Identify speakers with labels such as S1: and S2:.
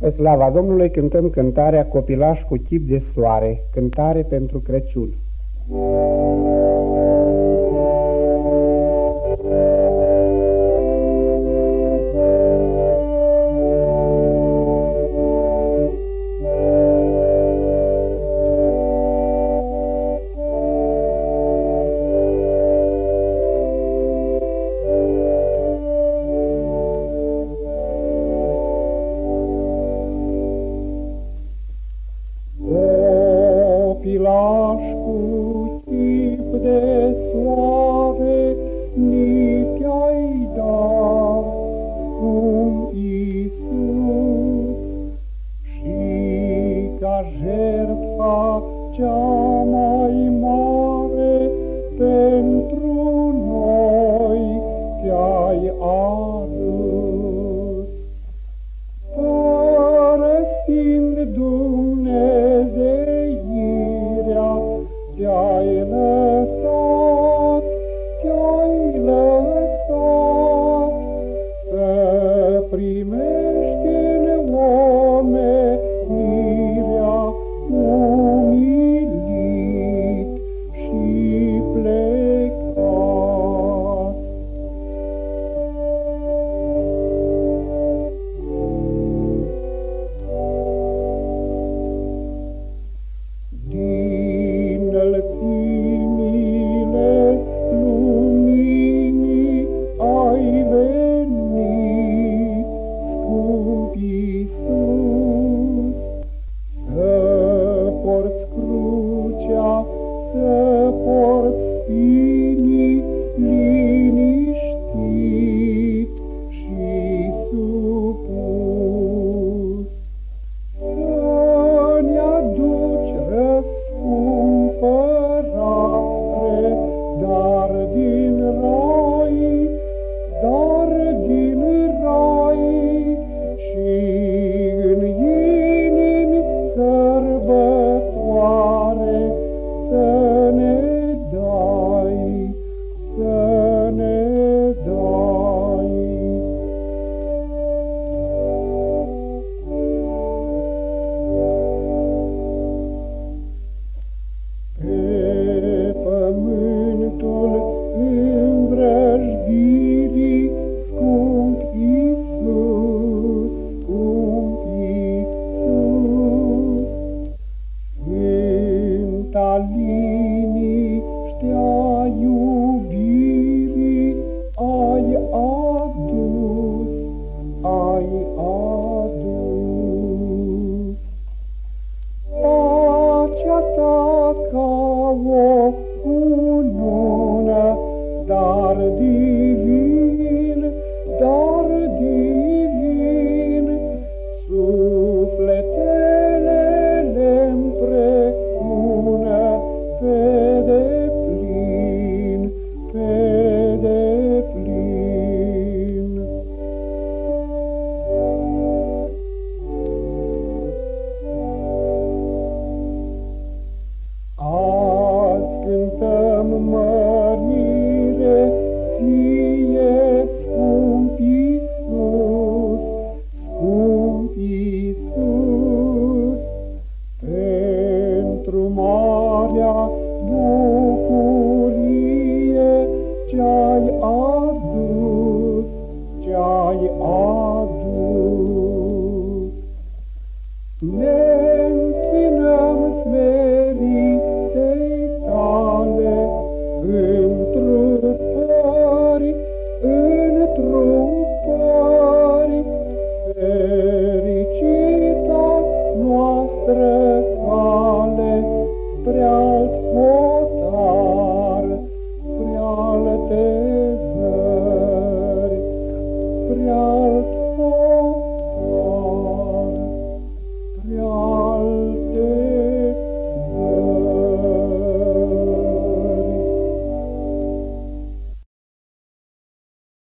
S1: Pe slava Domnului cântăm cântarea Copilaș cu chip de soare, cântare pentru Crăciun.
S2: Copilaș cu chip de soare, ni te-ai dat, scump Iisus, și ca jertfa cea mai mare pentru noi te-ai adus. Părăsind Dumnezeu, ție, scump Iisus, scump Iisus, pentru marea bucurie ce-ai adus, ce-ai adus. Ne